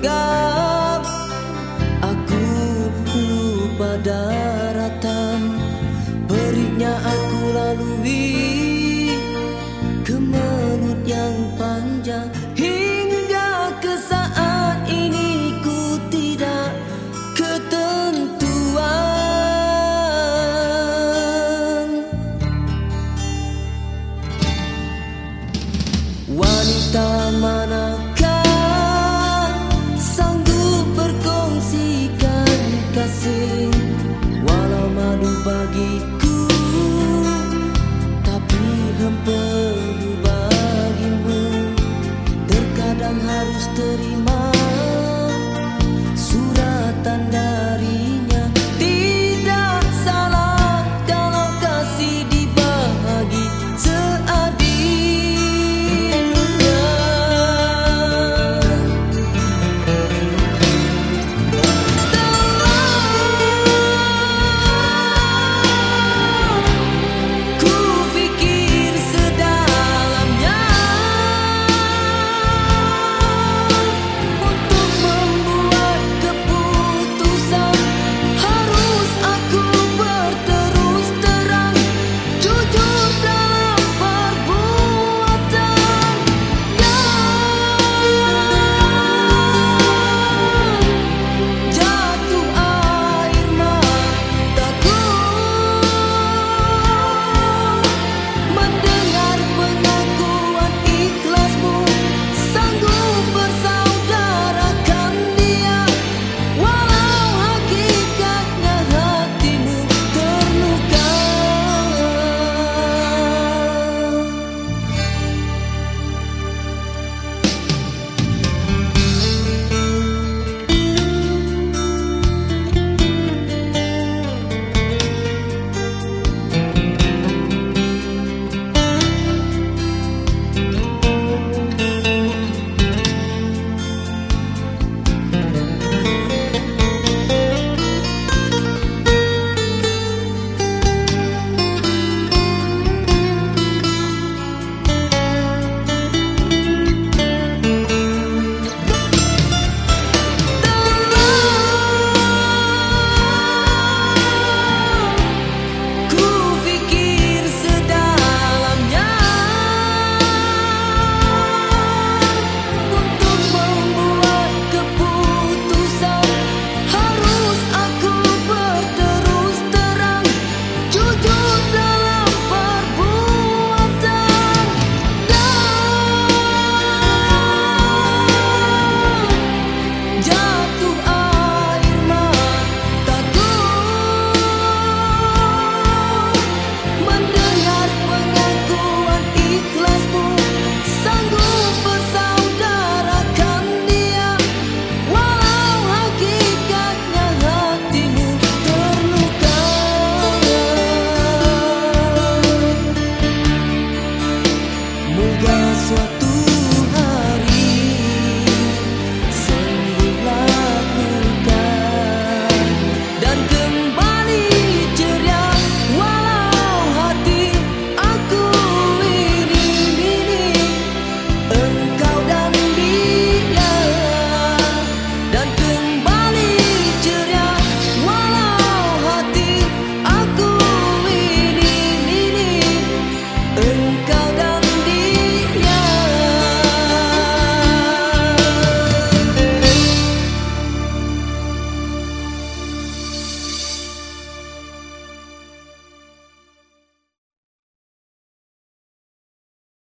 God. Bagiku